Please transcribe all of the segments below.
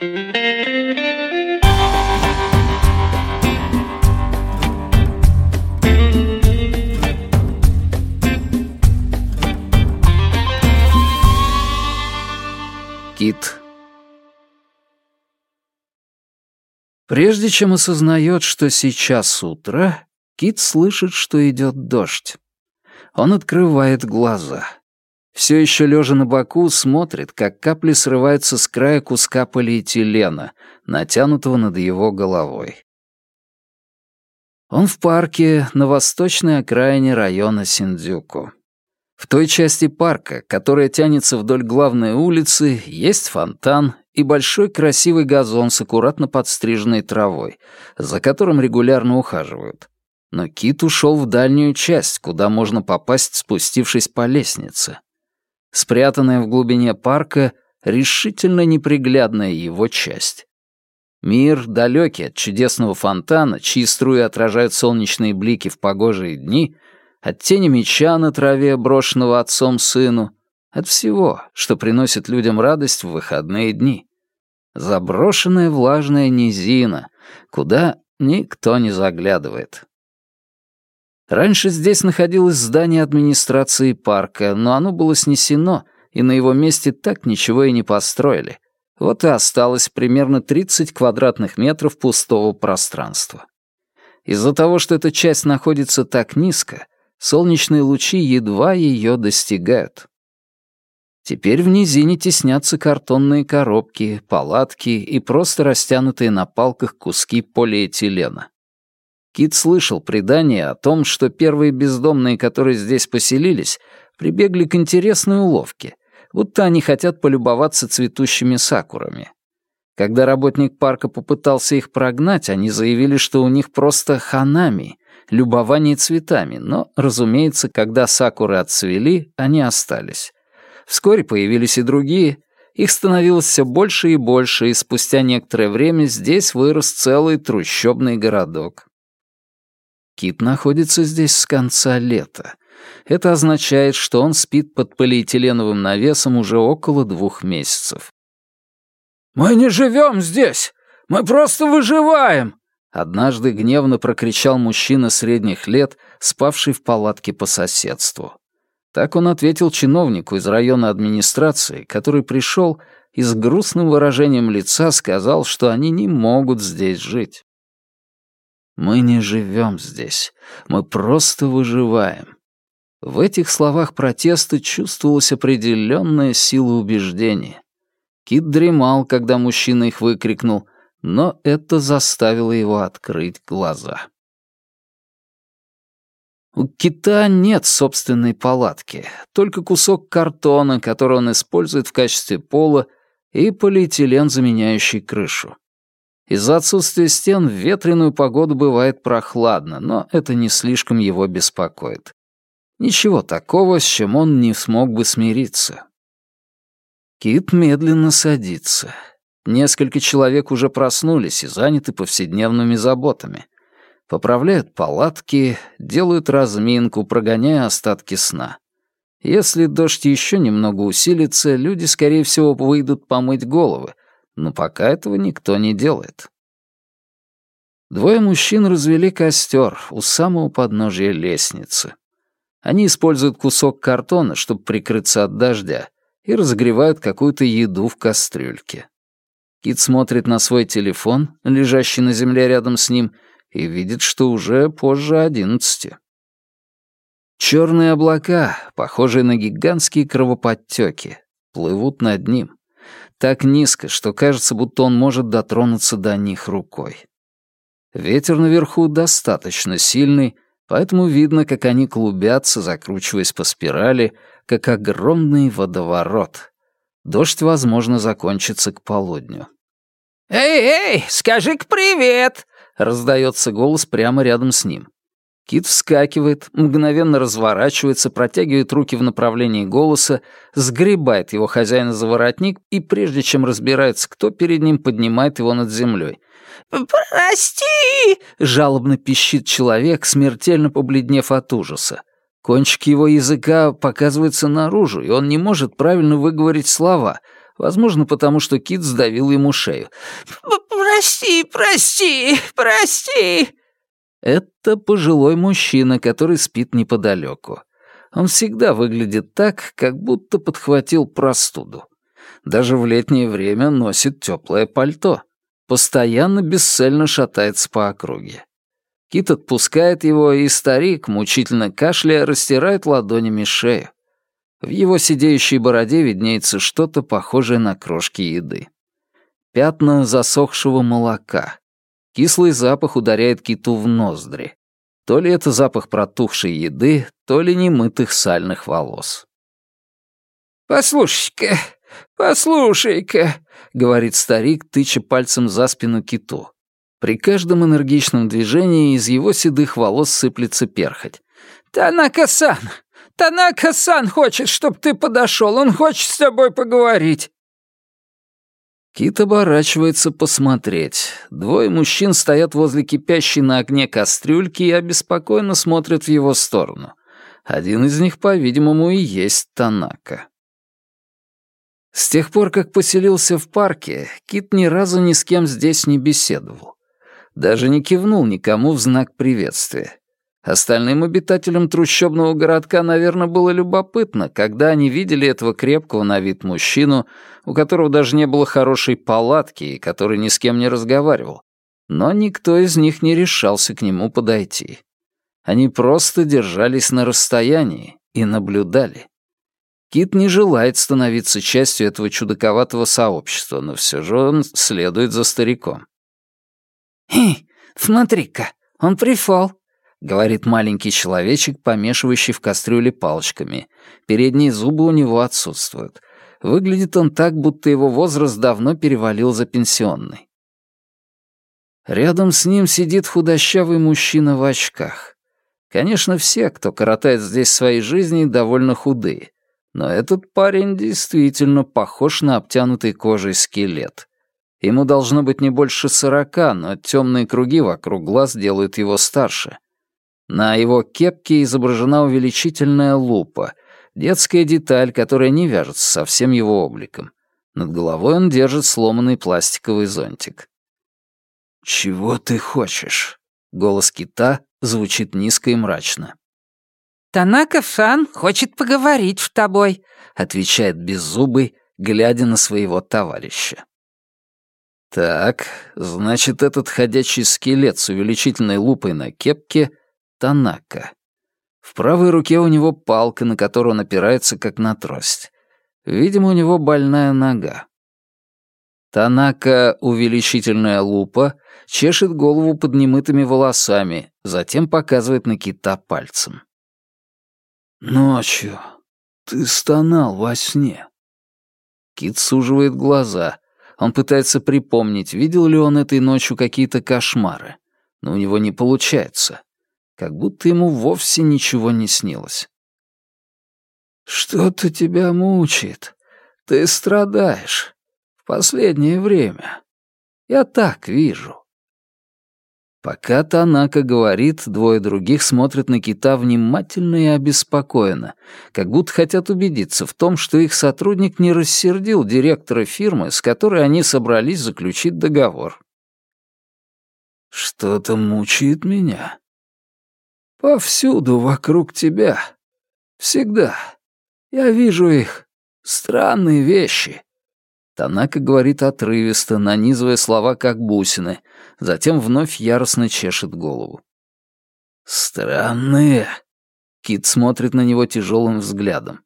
Кит. Прежде чем осознает, что сейчас утро, Кит слышит, что идет дождь. Он открывает глаза. Все еще лежа на боку, смотрит, как капли срываются с края куска полиэтилена, натянутого над его головой. Он в парке на восточной окраине района Синдзюку. В той части парка, которая тянется вдоль главной улицы, есть фонтан и большой красивый газон с аккуратно подстриженной травой, за которым регулярно ухаживают. Но Кит ушел в дальнюю часть, куда можно попасть, спустившись по лестнице. Спрятанная в глубине парка, решительно неприглядная его часть. Мир, далекий от чудесного фонтана, чьи струи отражают солнечные блики в погожие дни — от тени меча на траве, брошенного отцом сыну, от всего, что приносит людям радость в выходные дни. Заброшенная влажная низина, куда никто не заглядывает. Раньше здесь находилось здание администрации парка, но оно было снесено, и на его месте так ничего и не построили. Вот и осталось примерно 30 квадратных метров пустого пространства. Из-за того, что эта часть находится так низко, солнечные лучи едва ее достигают. Теперь в низине теснятся картонные коробки, палатки и просто растянутые на палках куски полиэтилена. Кит слышал предание о том, что первые бездомные, которые здесь поселились, прибегли к интересной уловке, будто они хотят полюбоваться цветущими сакурами. Когда работник парка попытался их прогнать, они заявили, что у них просто ханами, любование цветами, но, разумеется, когда сакуры отцвели, они остались. Вскоре появились и другие, их становилось все больше и больше, и спустя некоторое время здесь вырос целый трущобный городок. Кит находится здесь с конца лета. Это означает, что он спит под полиэтиленовым навесом уже около двух месяцев. «Мы не живем здесь! Мы просто выживаем!» Однажды гневно прокричал мужчина средних лет, спавший в палатке по соседству. Так он ответил чиновнику из района администрации, который пришел и с грустным выражением лица сказал, что они не могут здесь жить. «Мы не живем здесь, мы просто выживаем». В этих словах протеста чувствовалась определенная сила убеждения. Кит дремал, когда мужчина их выкрикнул — но это заставило его открыть глаза. У кита нет собственной палатки, только кусок картона, который он использует в качестве пола, и полиэтилен, заменяющий крышу. Из-за отсутствия стен в ветреную погоду бывает прохладно, но это не слишком его беспокоит. Ничего такого, с чем он не смог бы смириться. Кит медленно садится. Несколько человек уже проснулись и заняты повседневными заботами. Поправляют палатки, делают разминку, прогоняя остатки сна. Если дождь еще немного усилится, люди, скорее всего, выйдут помыть головы, но пока этого никто не делает. Двое мужчин развели костер у самого подножия лестницы. Они используют кусок картона, чтобы прикрыться от дождя, и разогревают какую-то еду в кастрюльке. Кит смотрит на свой телефон, лежащий на земле рядом с ним, и видит, что уже позже одиннадцати. Черные облака, похожие на гигантские кровоподтеки, плывут над ним. Так низко, что кажется, будто он может дотронуться до них рукой. Ветер наверху достаточно сильный, поэтому видно, как они клубятся, закручиваясь по спирали, как огромный водоворот. Дождь, возможно, закончится к полудню. «Эй, эй, скажи-ка привет!» — раздается голос прямо рядом с ним. Кит вскакивает, мгновенно разворачивается, протягивает руки в направлении голоса, сгребает его хозяина за воротник и, прежде чем разбирается, кто перед ним, поднимает его над землей. «Прости!» — жалобно пищит человек, смертельно побледнев от ужаса. Кончик его языка показывается наружу, и он не может правильно выговорить слова. Возможно, потому что Кит сдавил ему шею. «Прости, прости, прости!» Это пожилой мужчина, который спит неподалеку. Он всегда выглядит так, как будто подхватил простуду. Даже в летнее время носит теплое пальто. Постоянно бесцельно шатается по округе. Кит отпускает его, и старик, мучительно кашляя, растирает ладонями шею. В его сидеющей бороде виднеется что-то похожее на крошки еды. Пятна засохшего молока. Кислый запах ударяет киту в ноздри. То ли это запах протухшей еды, то ли немытых сальных волос. «Послушай-ка, послушай-ка», — говорит старик, тыча пальцем за спину киту. При каждом энергичном движении из его седых волос сыплется перхоть. «Танака-сан! Танака-сан хочет, чтоб ты подошел, он хочет с тобой поговорить!» Кит оборачивается посмотреть. Двое мужчин стоят возле кипящей на огне кастрюльки и обеспокоенно смотрят в его сторону. Один из них, по-видимому, и есть Танака. С тех пор, как поселился в парке, Кит ни разу ни с кем здесь не беседовал. Даже не кивнул никому в знак приветствия. Остальным обитателям трущобного городка, наверное, было любопытно, когда они видели этого крепкого на вид мужчину, у которого даже не было хорошей палатки и который ни с кем не разговаривал. Но никто из них не решался к нему подойти. Они просто держались на расстоянии и наблюдали. Кит не желает становиться частью этого чудаковатого сообщества, но все же он следует за стариком. «Хи, смотри-ка, он пришел», — говорит маленький человечек, помешивающий в кастрюле палочками. Передние зубы у него отсутствуют. Выглядит он так, будто его возраст давно перевалил за пенсионный. Рядом с ним сидит худощавый мужчина в очках. Конечно, все, кто коротает здесь свои жизни, довольно худые. Но этот парень действительно похож на обтянутый кожей скелет. Ему должно быть не больше сорока, но темные круги вокруг глаз делают его старше. На его кепке изображена увеличительная лупа, детская деталь, которая не вяжется со всем его обликом. Над головой он держит сломанный пластиковый зонтик. «Чего ты хочешь?» — голос кита звучит низко и мрачно. «Танака-сан хочет поговорить с тобой», — отвечает беззубый, глядя на своего товарища. Так, значит, этот ходячий скелет с увеличительной лупой на кепке — Танака. В правой руке у него палка, на которую он опирается, как на трость. Видимо, у него больная нога. Танака, увеличительная лупа, чешет голову под немытыми волосами, затем показывает на кита пальцем. «Ночью ты стонал во сне». Кит суживает глаза — он пытается припомнить, видел ли он этой ночью какие-то кошмары. Но у него не получается. Как будто ему вовсе ничего не снилось. «Что-то тебя мучает. Ты страдаешь. В последнее время. Я так вижу». Пока Танака говорит, двое других смотрят на кита внимательно и обеспокоенно, как будто хотят убедиться в том, что их сотрудник не рассердил директора фирмы, с которой они собрались заключить договор. «Что-то мучает меня. Повсюду вокруг тебя. Всегда. Я вижу их. Странные вещи. Танака говорит отрывисто, нанизывая слова как бусины, затем вновь яростно чешет голову. «Странные». Кит смотрит на него тяжелым взглядом.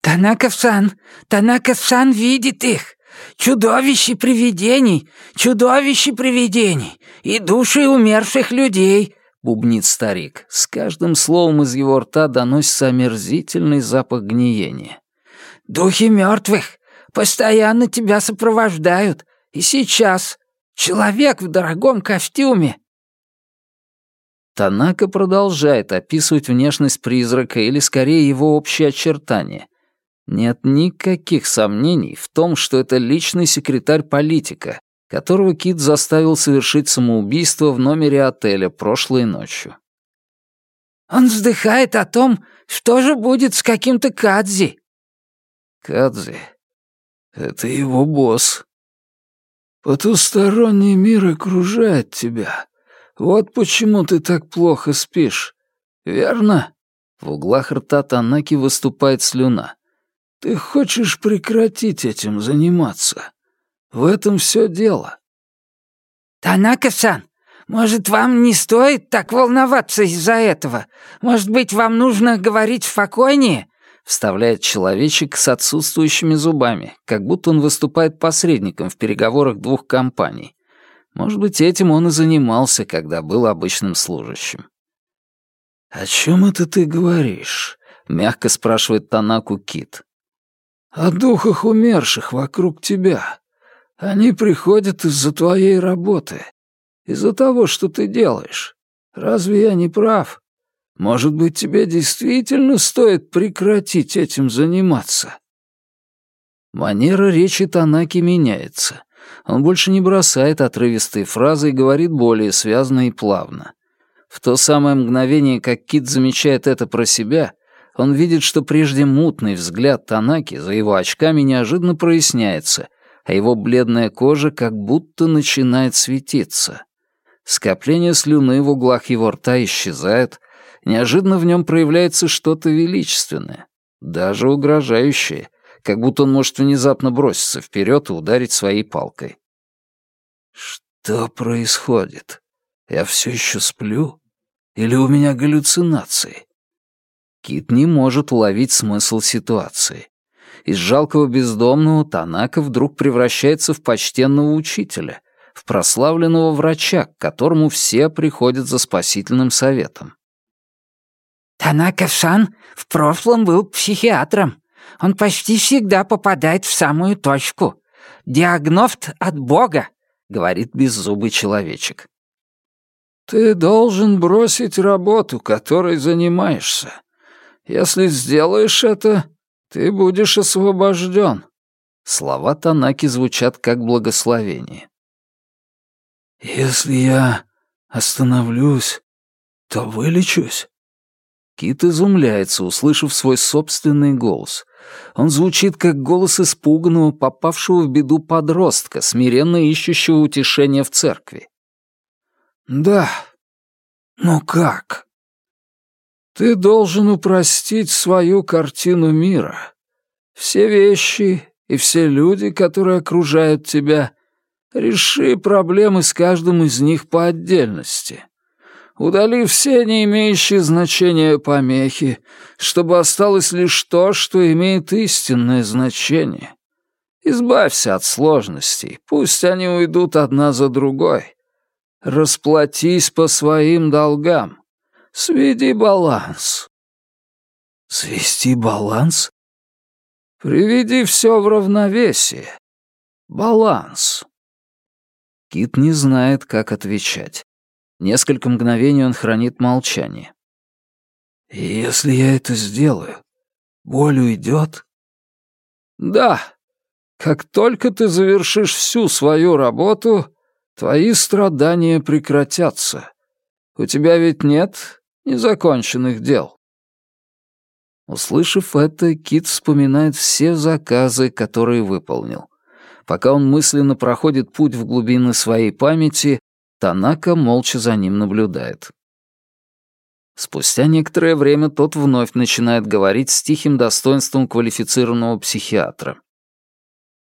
«Танака-сан! Танака-сан видит их! Чудовище привидений! Чудовище привидений! И души умерших людей!» — бубнит старик. С каждым словом из его рта доносится омерзительный запах гниения. «Духи мертвых! Постоянно тебя сопровождают. И сейчас. Человек в дорогом костюме». Танака продолжает описывать внешность призрака или, скорее, его общие очертания. Нет никаких сомнений в том, что это личный секретарь политика, которого Кит заставил совершить самоубийство в номере отеля прошлой ночью. «Он вздыхает о том, что же будет с каким-то Кадзи». «Кадзи? Это его босс. Потусторонний мир окружает тебя. Вот почему ты так плохо спишь. Верно? В углах рта Танаки выступает слюна. Ты хочешь прекратить этим заниматься. В этом все дело. «Танака-сан, может, вам не стоит так волноваться из-за этого? Может быть, вам нужно говорить спокойнее?» Вставляет человечек с отсутствующими зубами, как будто он выступает посредником в переговорах двух компаний. Может быть, этим он и занимался, когда был обычным служащим. «О чем это ты говоришь?» — мягко спрашивает Танаку Кит. «О духах умерших вокруг тебя. Они приходят из-за твоей работы, из-за того, что ты делаешь. Разве я не прав? Может быть, тебе действительно стоит прекратить этим заниматься?» Манера речи Танаки меняется. Он больше не бросает отрывистые фразы и говорит более связно и плавно. В то самое мгновение, как Кит замечает это про себя, он видит, что прежде мутный взгляд Танаки за его очками неожиданно проясняется — а его бледная кожа как будто начинает светиться. Скопление слюны в углах его рта исчезает, неожиданно в нем проявляется что-то величественное, даже угрожающее, как будто он может внезапно броситься вперед и ударить своей палкой. «Что происходит? Я все еще сплю? Или у меня галлюцинации?» Кит не может уловить смысл ситуации. Из жалкого бездомного Танака вдруг превращается в почтенного учителя, в прославленного врача, к которому все приходят за спасительным советом. «Танака-сан в прошлом был психиатром. Он почти всегда попадает в самую точку. Диагнофт от Бога», — говорит беззубый человечек. «Ты должен бросить работу, которой занимаешься. Если сделаешь это, «Ты будешь освобожден». Слова Танаки звучат как благословение. «Если я остановлюсь, то вылечусь?» Кит изумляется, услышав свой собственный голос. Он звучит как голос испуганного, попавшего в беду подростка, смиренно ищущего утешения в церкви. «Да. Но как?» Ты должен упростить свою картину мира. Все вещи и все люди, которые окружают тебя, реши проблемы с каждым из них по отдельности. Удали все не имеющие значения помехи, чтобы осталось лишь то, что имеет истинное значение. Избавься от сложностей, пусть они уйдут одна за другой. Расплатись по своим долгам. Сведи баланс». «Свести баланс?» «Приведи все в равновесие. Баланс». Кит не знает, как отвечать. Несколько мгновений он хранит молчание. «Если я это сделаю, боль уйдет?» «Да. Как только ты завершишь всю свою работу, твои страдания прекратятся. У тебя ведь нет незаконченных дел. Услышав это, Кит вспоминает все заказы, которые выполнил. Пока он мысленно проходит путь в глубины своей памяти, Танака молча за ним наблюдает. Спустя некоторое время тот вновь начинает говорить с тихим достоинством квалифицированного психиатра.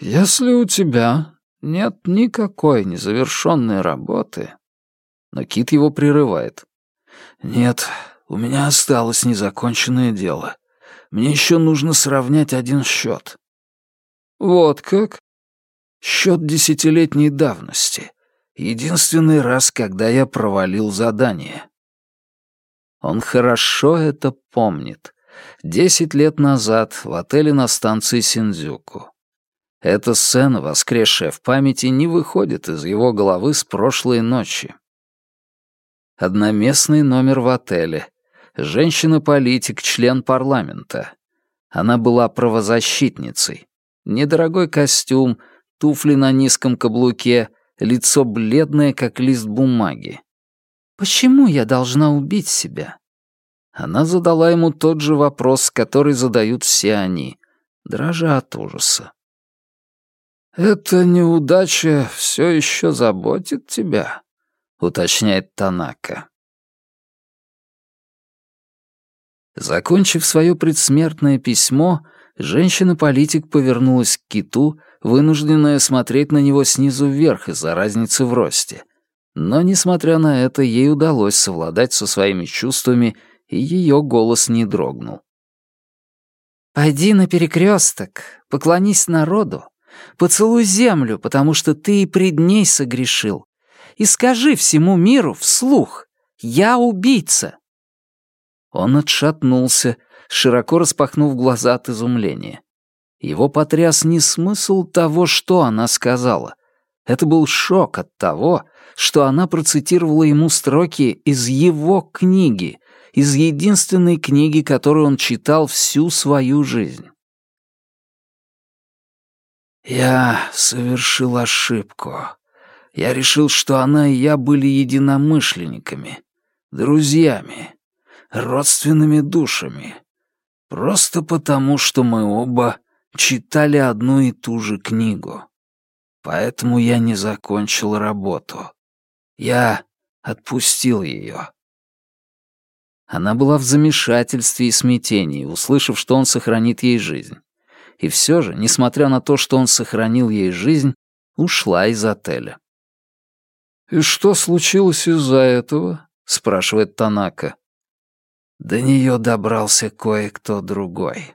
«Если у тебя нет никакой незавершенной работы...» Но Кит его прерывает. «Нет, у меня осталось незаконченное дело. Мне еще нужно сравнять один счет». «Вот как?» «Счет десятилетней давности. Единственный раз, когда я провалил задание». Он хорошо это помнит. Десять лет назад в отеле на станции Синдзюку. Эта сцена, воскресшая в памяти, не выходит из его головы с прошлой ночи. Одноместный номер в отеле. Женщина-политик, член парламента. Она была правозащитницей. Недорогой костюм, туфли на низком каблуке, лицо бледное, как лист бумаги. «Почему я должна убить себя?» Она задала ему тот же вопрос, который задают все они, дрожа от ужаса. «Эта неудача все еще заботит тебя?» — уточняет Танака. Закончив свое предсмертное письмо, женщина-политик повернулась к киту, вынужденная смотреть на него снизу вверх из-за разницы в росте. Но, несмотря на это, ей удалось совладать со своими чувствами, и ее голос не дрогнул. «Пойди на перекресток, поклонись народу, поцелуй землю, потому что ты и пред ней согрешил, и скажи всему миру вслух «Я убийца». Он отшатнулся, широко распахнув глаза от изумления. Его потряс не смысл того, что она сказала. Это был шок от того, что она процитировала ему строки из его книги, из единственной книги, которую он читал всю свою жизнь. «Я совершил ошибку. Я решил, что она и я были единомышленниками, друзьями, родственными душами. Просто потому, что мы оба читали одну и ту же книгу. Поэтому я не закончил работу. Я отпустил ее. Она была в замешательстве и смятении, услышав, что он сохранит ей жизнь. И все же, несмотря на то, что он сохранил ей жизнь, ушла из отеля. «И что случилось из-за этого?» — спрашивает Танака. До нее добрался кое-кто другой.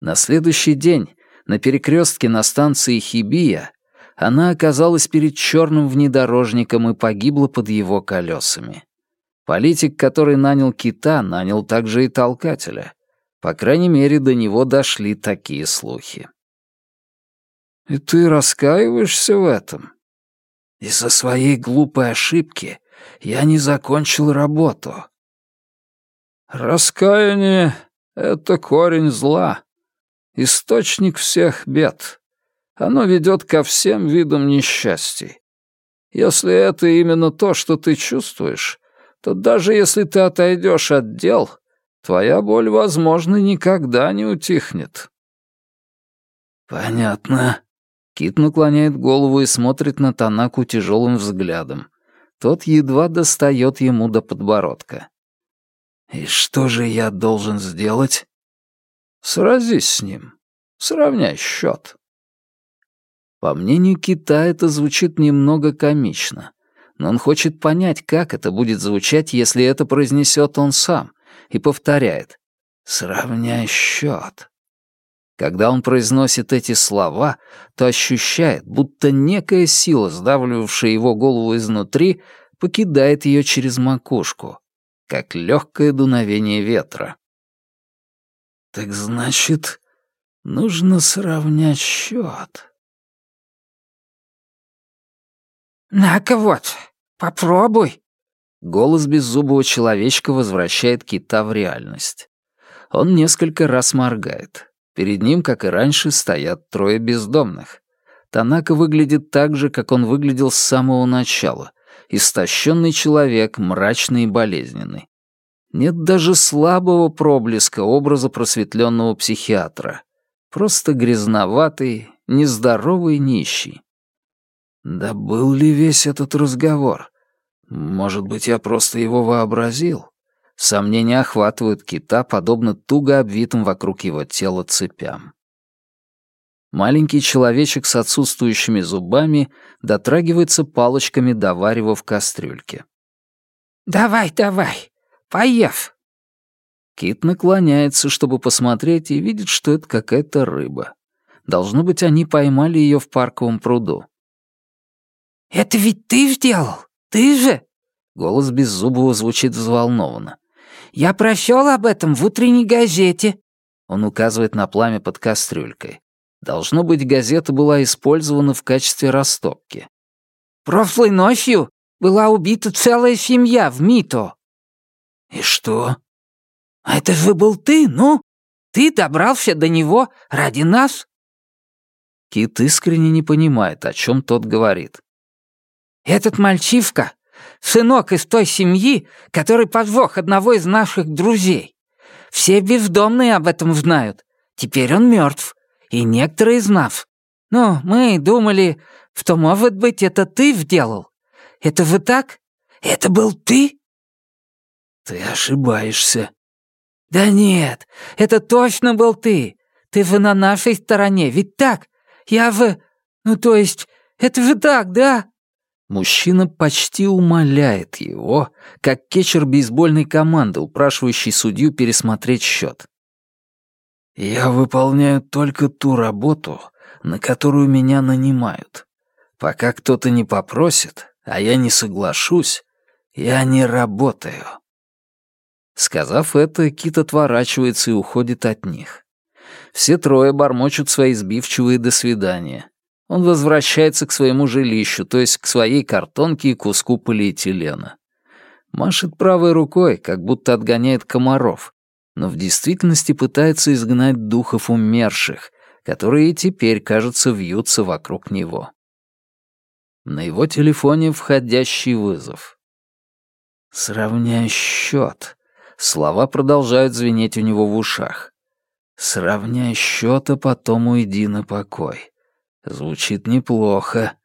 На следующий день на перекрестке на станции Хибия она оказалась перед черным внедорожником и погибла под его колесами. Политик, который нанял кита, нанял также и толкателя. По крайней мере, до него дошли такие слухи. «И ты раскаиваешься в этом?» «Из-за своей глупой ошибки я не закончил работу. Раскаяние — это корень зла, источник всех бед. Оно ведет ко всем видам несчастий. Если это именно то, что ты чувствуешь, то даже если ты отойдешь от дел, твоя боль, возможно, никогда не утихнет. Понятно. Кит наклоняет голову и смотрит на Танаку тяжелым взглядом. Тот едва достает ему до подбородка. И что же я должен сделать? Сразись с ним. Сравняй счет. По мнению Кита, это звучит немного комично. Но он хочет понять, как это будет звучать, если это произнесет он сам, и повторяет «Сравняй счет». Когда он произносит эти слова, то ощущает, будто некая сила, сдавливавшая его голову изнутри, покидает ее через макушку как легкое дуновение ветра. Так значит, нужно сравнять счет. «На-ка вот, попробуй!» Голос беззубого человечка возвращает кита в реальность. Он несколько раз моргает. Перед ним, как и раньше, стоят трое бездомных. Танака выглядит так же, как он выглядел с самого начала, истощенный человек, мрачный и болезненный. Нет даже слабого проблеска образа просветленного психиатра. Просто грязноватый, нездоровый нищий. Да был ли весь этот разговор? Может быть, я просто его вообразил? Сомнения охватывают кита, подобно туго обвитым вокруг его тела цепям. Маленький человечек с отсутствующими зубами дотрагивается палочками до варева в кастрюльке. «Давай, давай, поев!» Кит наклоняется, чтобы посмотреть, и видит, что это какая-то рыба. Должно быть, они поймали ее в парковом пруду. «Это ведь ты сделал? Ты же?» Голос Беззубого звучит взволнованно. «Я прочел об этом в утренней газете». Он указывает на пламя под кастрюлькой. Должно быть, газета была использована в качестве растопки. «Прошлой ночью была убита целая семья в Мито». «И что?» «А это же был ты, ну? Ты добрался до него ради нас?» Кит искренне не понимает, о чем тот говорит. «Этот мальчишка — сынок из той семьи, который подвох одного из наших друзей. Все бездомные об этом знают. Теперь он мертв И некоторые из нас. Ну, мы думали, что, может быть, это ты вделал. Это вы так? Это был ты?» «Ты ошибаешься». «Да нет, это точно был ты. Ты вы на нашей стороне, ведь так? Я в... Ну, то есть, это же так, да?» Мужчина почти умоляет его, как кетчер бейсбольной команды, упрашивающий судью пересмотреть счет. «Я выполняю только ту работу, на которую меня нанимают. Пока кто-то не попросит, а я не соглашусь, я не работаю». Сказав это, Кит отворачивается и уходит от них. Все трое бормочут свои сбивчивые «до свидания». Он возвращается к своему жилищу, то есть к своей картонке и куску полиэтилена. Машет правой рукой, как будто отгоняет комаров, но в действительности пытается изгнать духов умерших, которые теперь, кажется, вьются вокруг него. На его телефоне входящий вызов. «Сравняй счет». Слова продолжают звенеть у него в ушах. «Сравняй счет, а потом уйди на покой». Звучит неплохо.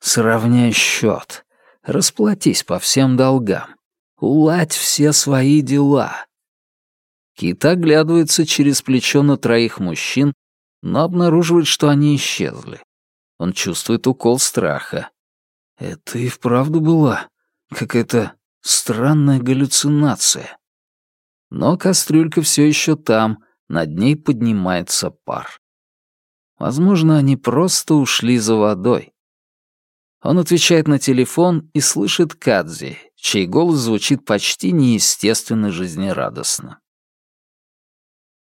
Сравняй счет. Расплатись по всем долгам. Уладь все свои дела. Кит оглядывается через плечо на троих мужчин, но обнаруживает, что они исчезли. Он чувствует укол страха. Это и вправду была какая-то странная галлюцинация. Но кастрюлька все еще там, над ней поднимается пар. Возможно, они просто ушли за водой. Он отвечает на телефон и слышит Кадзи, чей голос звучит почти неестественно жизнерадостно.